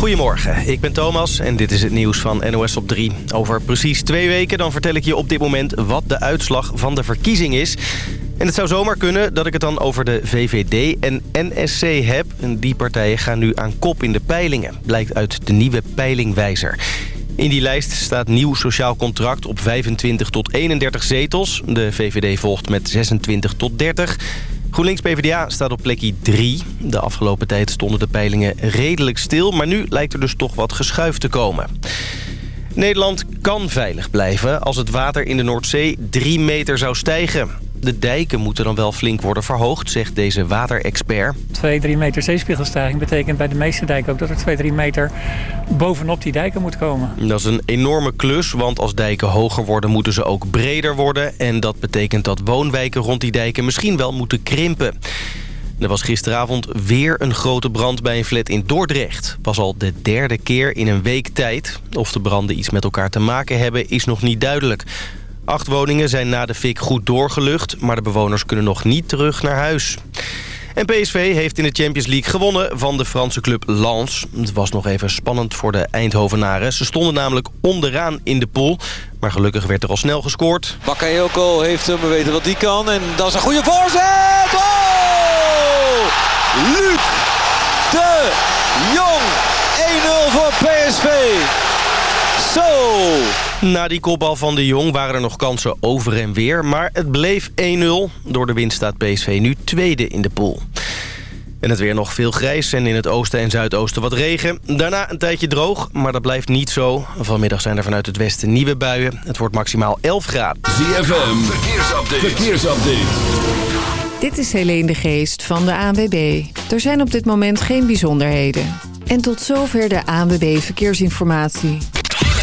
Goedemorgen, ik ben Thomas en dit is het nieuws van NOS op 3. Over precies twee weken dan vertel ik je op dit moment wat de uitslag van de verkiezing is. En het zou zomaar kunnen dat ik het dan over de VVD en NSC heb. Die partijen gaan nu aan kop in de peilingen, blijkt uit de nieuwe peilingwijzer. In die lijst staat nieuw sociaal contract op 25 tot 31 zetels. De VVD volgt met 26 tot 30. GroenLinks-PVDA staat op plekje 3. De afgelopen tijd stonden de peilingen redelijk stil... maar nu lijkt er dus toch wat geschuif te komen. Nederland kan veilig blijven als het water in de Noordzee 3 meter zou stijgen. De dijken moeten dan wel flink worden verhoogd, zegt deze waterexpert. 2, 3 meter zeespiegelstijging betekent bij de meeste dijken ook dat er 2, 3 meter bovenop die dijken moet komen. Dat is een enorme klus, want als dijken hoger worden moeten ze ook breder worden. En dat betekent dat woonwijken rond die dijken misschien wel moeten krimpen. Er was gisteravond weer een grote brand bij een flat in Dordrecht. was al de derde keer in een week tijd. Of de branden iets met elkaar te maken hebben is nog niet duidelijk. Acht woningen zijn na de fik goed doorgelucht... maar de bewoners kunnen nog niet terug naar huis. En PSV heeft in de Champions League gewonnen van de Franse club Lens. Het was nog even spannend voor de Eindhovenaren. Ze stonden namelijk onderaan in de pool. Maar gelukkig werd er al snel gescoord. Bakayoko heeft hem, we weten wat die kan. En dat is een goede voorzet! Oh! Luc de Jong! 1-0 voor PSV. Zo! Na die kopbal van de Jong waren er nog kansen over en weer. Maar het bleef 1-0. Door de winst staat PSV nu tweede in de pool. En het weer nog veel grijs en in het oosten en zuidoosten wat regen. Daarna een tijdje droog, maar dat blijft niet zo. Vanmiddag zijn er vanuit het westen nieuwe buien. Het wordt maximaal 11 graden. ZFM, verkeersupdate. verkeersupdate. Dit is Helene de Geest van de ANWB. Er zijn op dit moment geen bijzonderheden. En tot zover de ANWB Verkeersinformatie.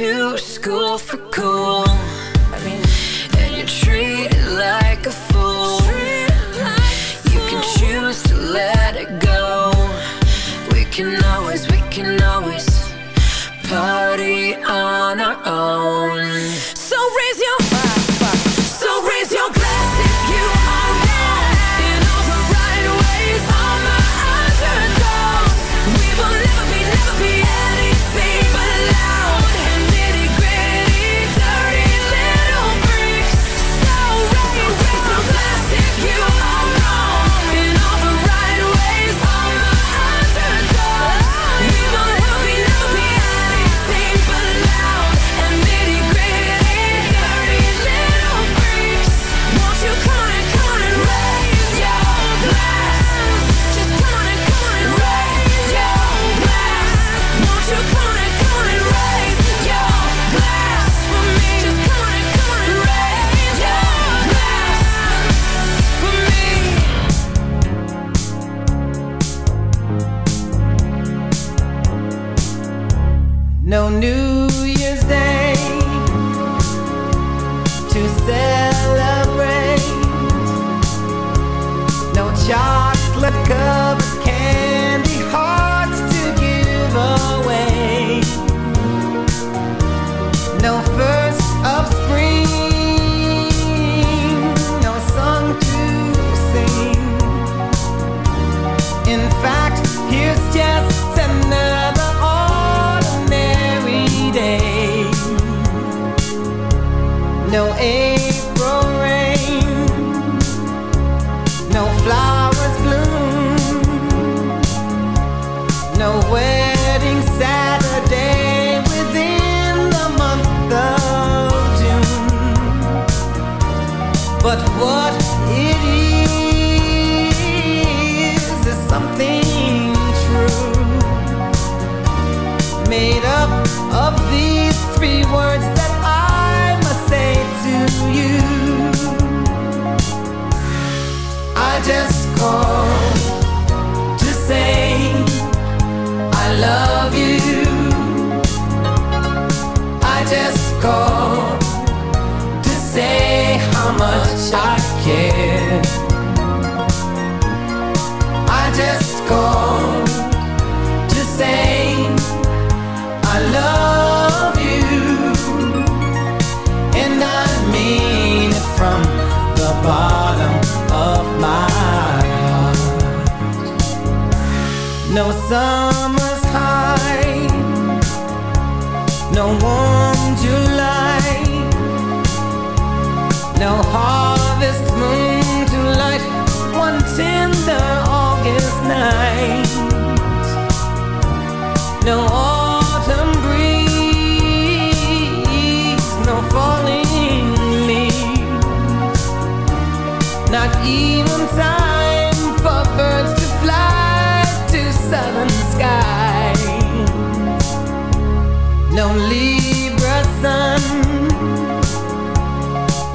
to school for cool. No New Year's Day.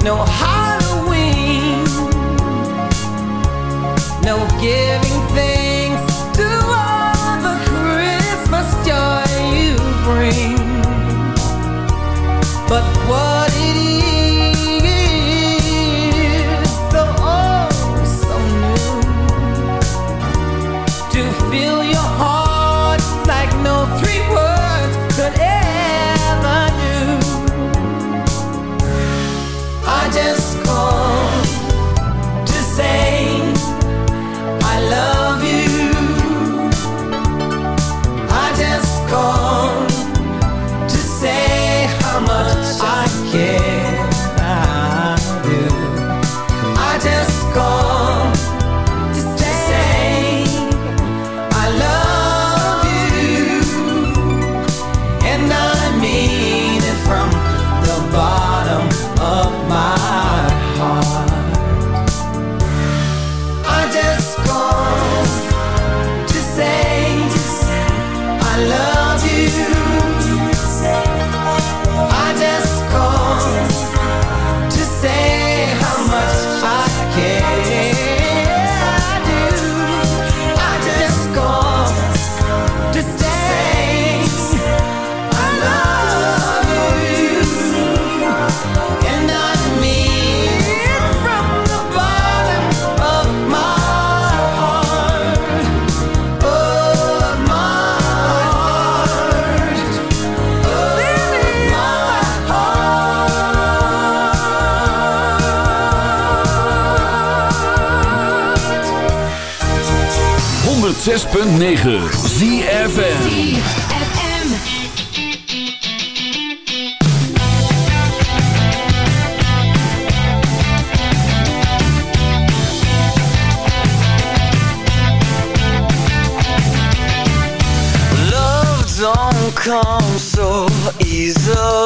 no how. 106.9 ZFN Come so easily.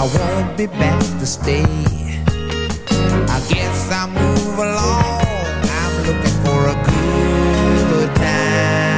I won't be back to stay. I guess I move along. I'm looking for a good time.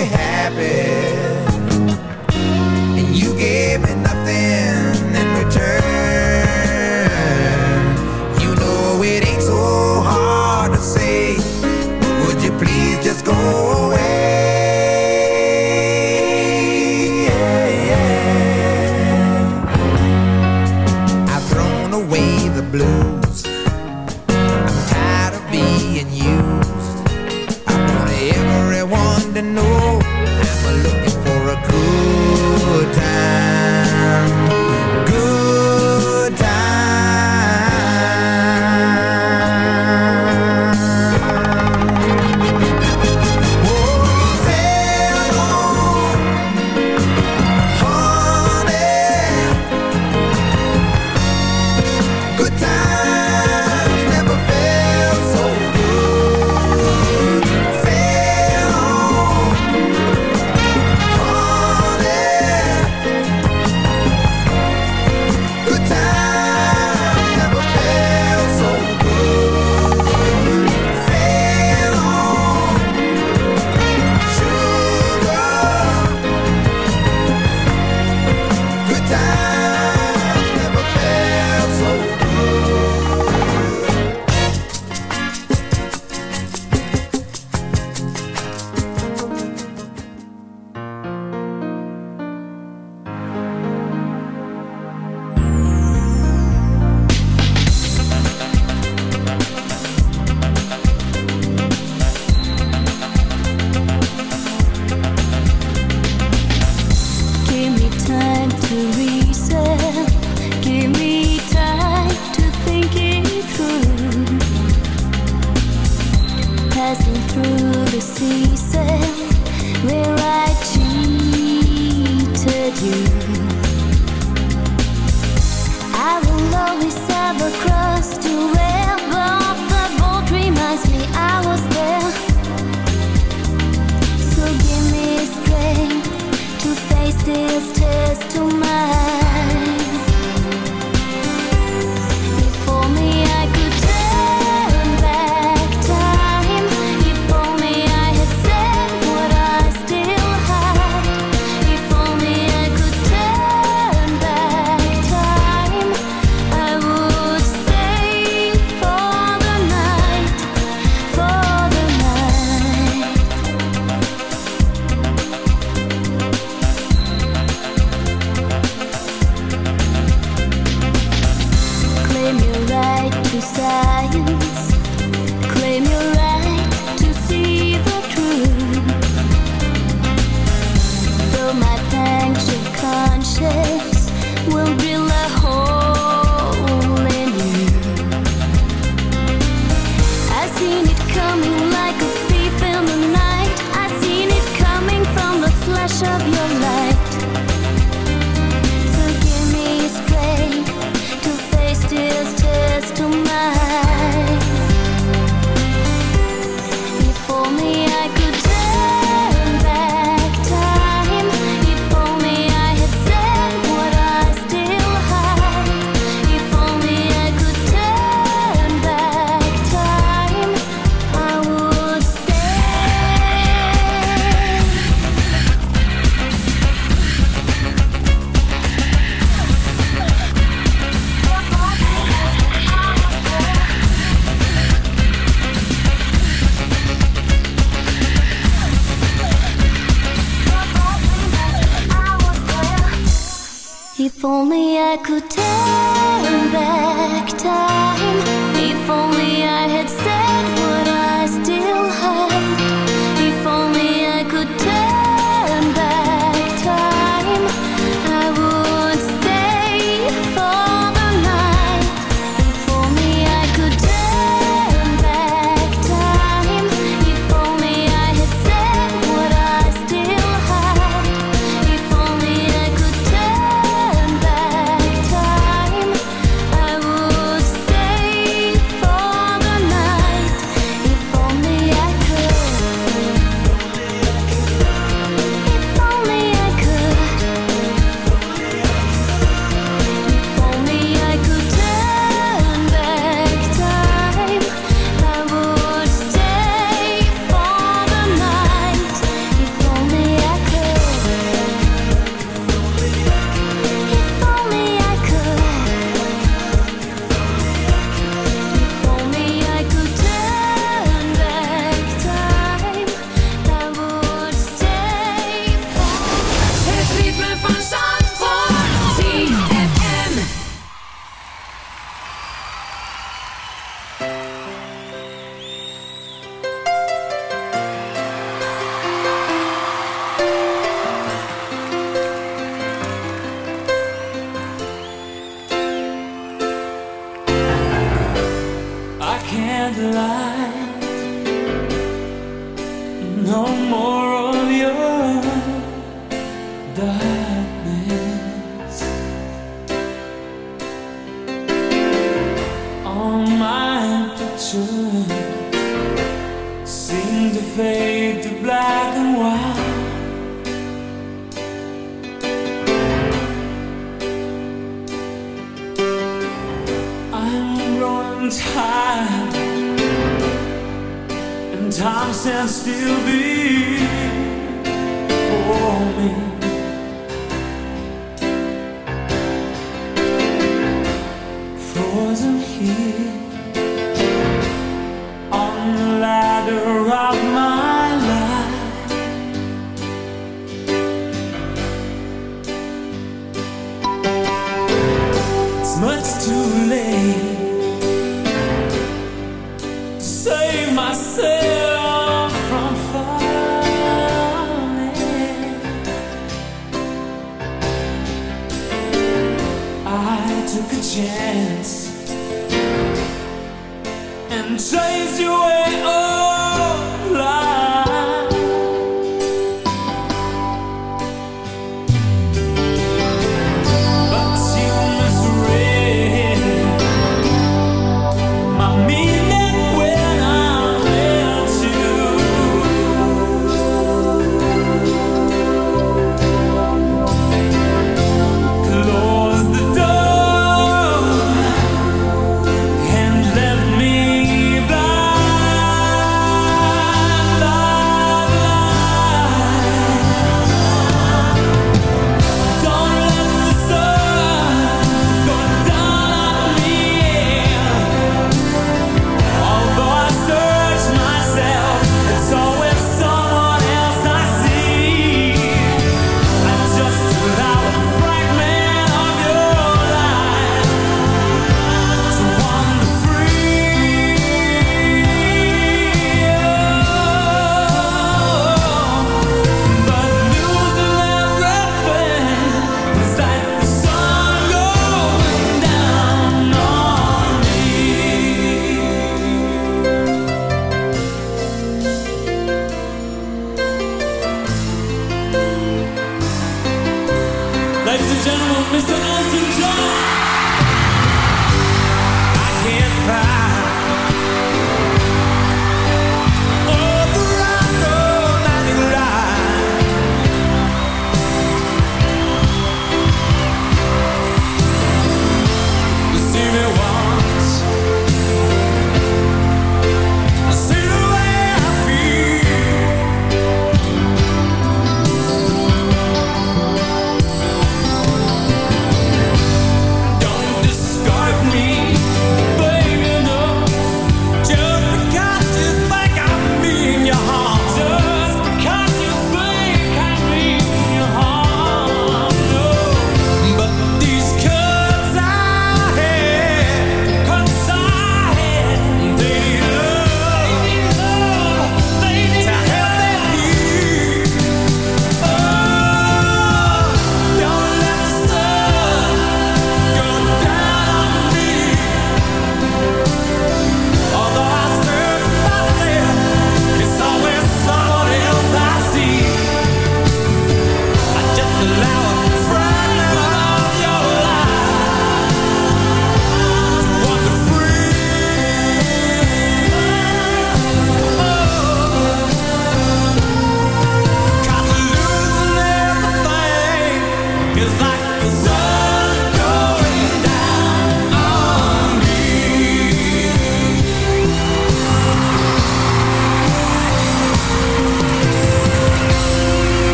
make it. And you gave me nothing.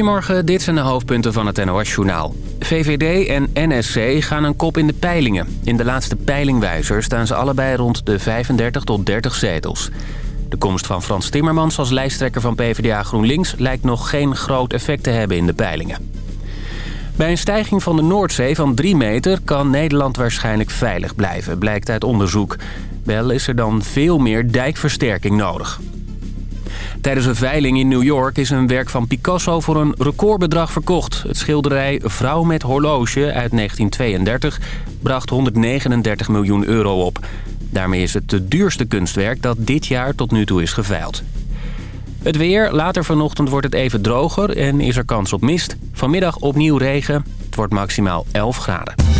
Goedemorgen, dit zijn de hoofdpunten van het NOS-journaal. VVD en NSC gaan een kop in de peilingen. In de laatste peilingwijzer staan ze allebei rond de 35 tot 30 zetels. De komst van Frans Timmermans als lijsttrekker van PvdA GroenLinks... lijkt nog geen groot effect te hebben in de peilingen. Bij een stijging van de Noordzee van 3 meter kan Nederland waarschijnlijk veilig blijven, blijkt uit onderzoek. Wel is er dan veel meer dijkversterking nodig. Tijdens een veiling in New York is een werk van Picasso voor een recordbedrag verkocht. Het schilderij Vrouw met horloge uit 1932 bracht 139 miljoen euro op. Daarmee is het het duurste kunstwerk dat dit jaar tot nu toe is geveild. Het weer. Later vanochtend wordt het even droger en is er kans op mist. Vanmiddag opnieuw regen. Het wordt maximaal 11 graden.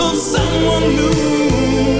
of someone new.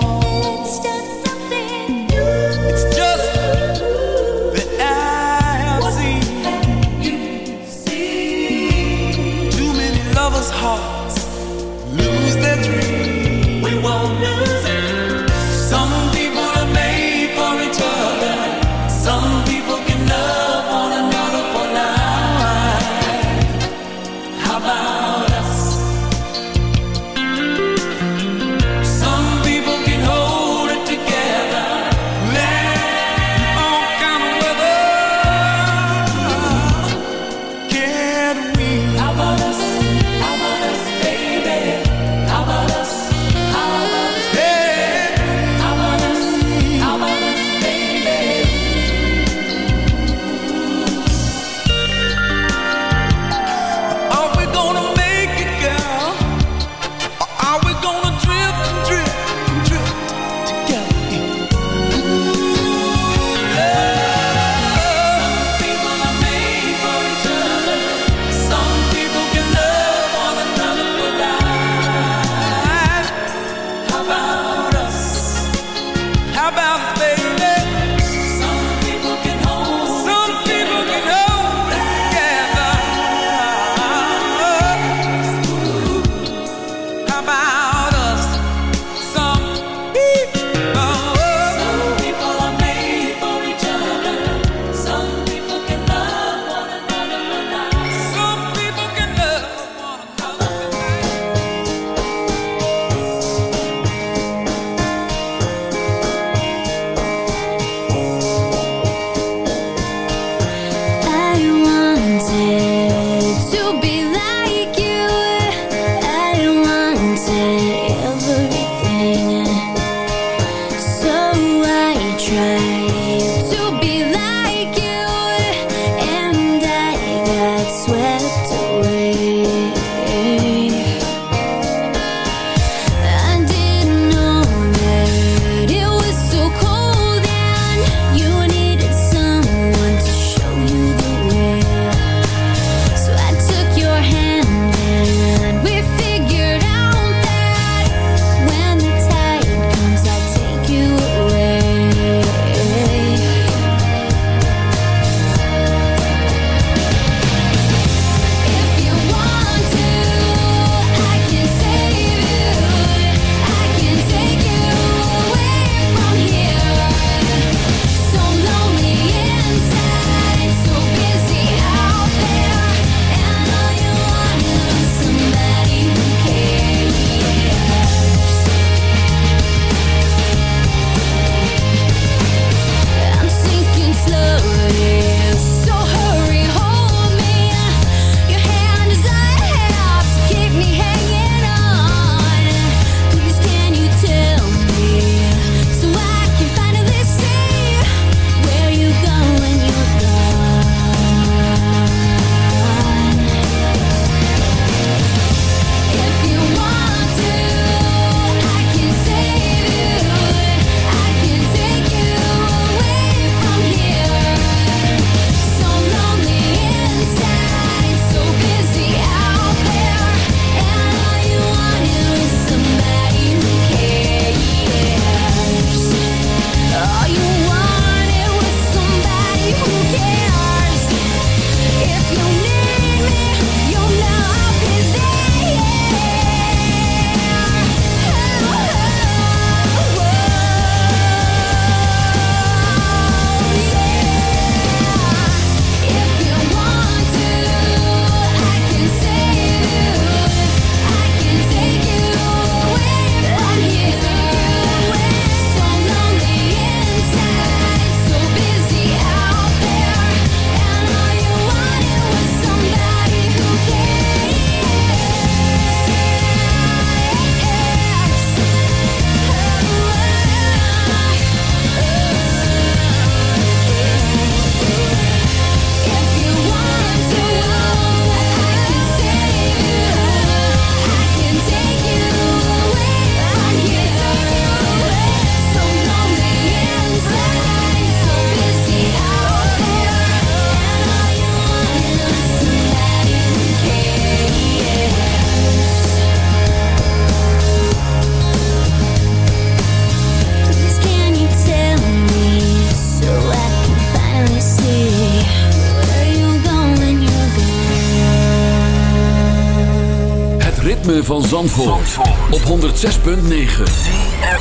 Zandvoort, op 106.9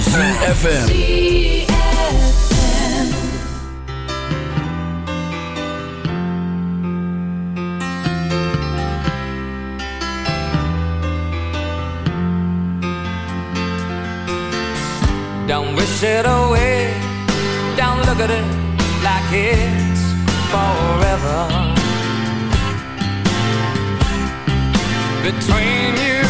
CFFM Don't wish it away. Don't look at it like it's forever. Between you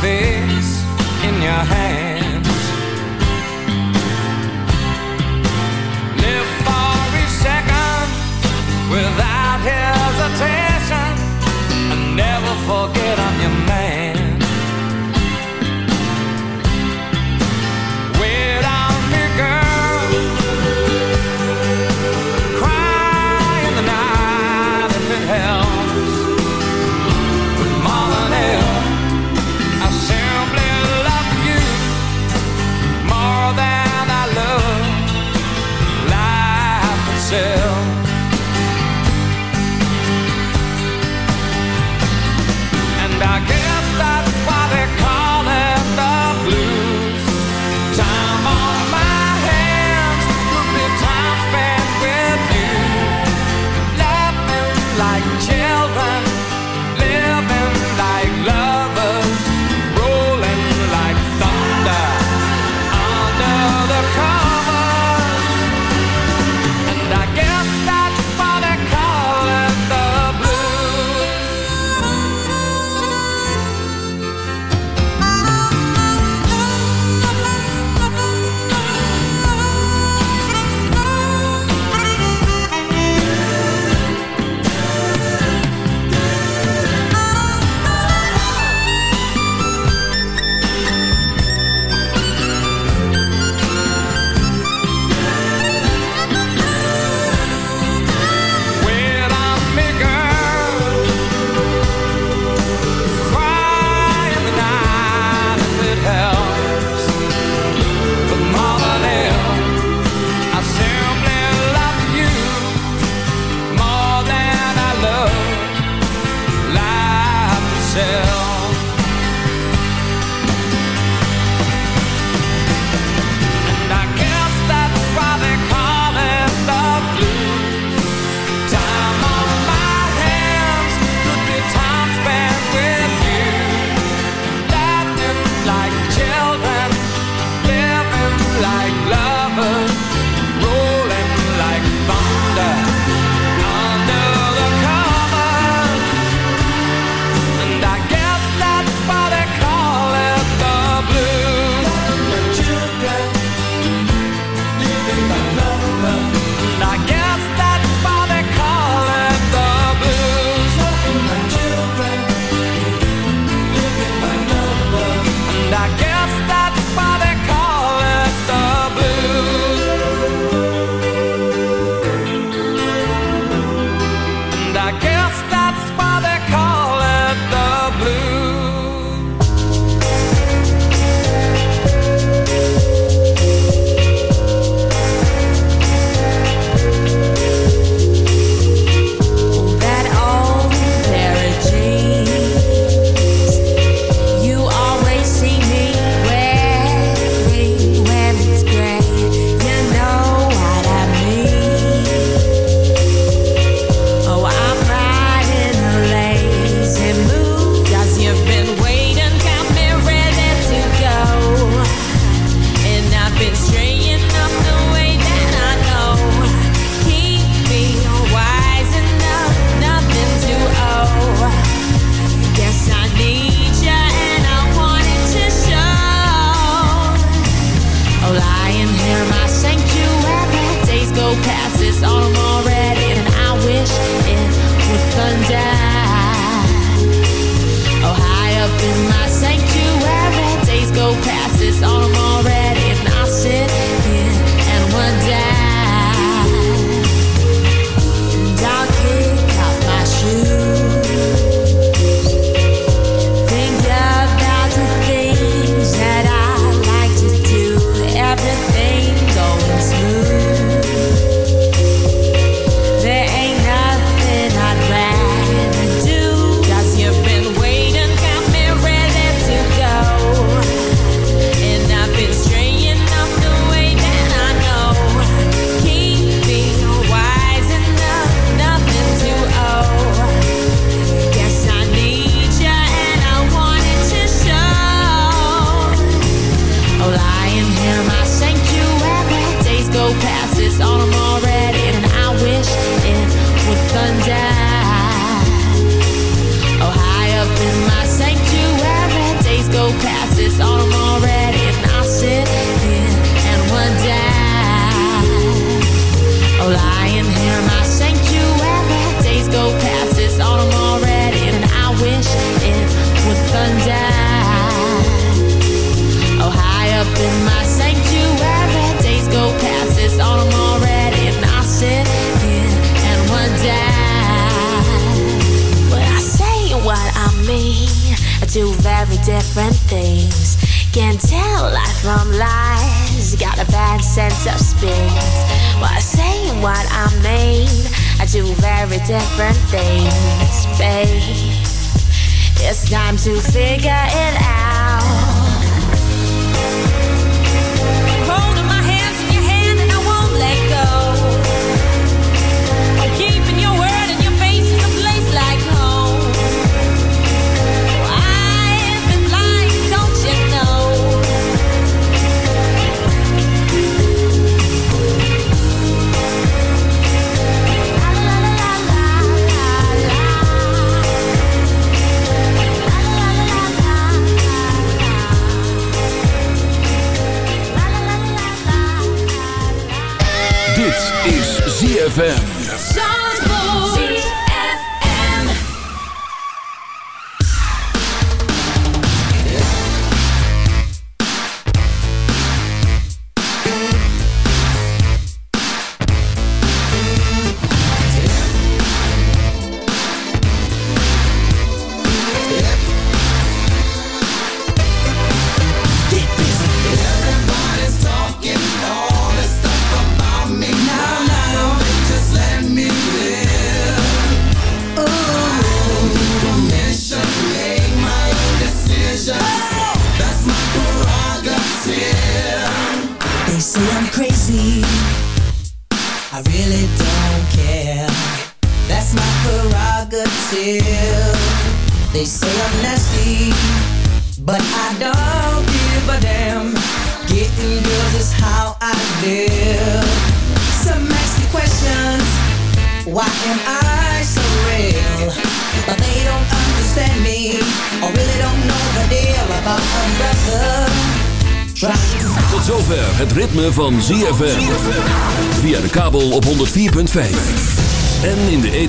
face in your hands.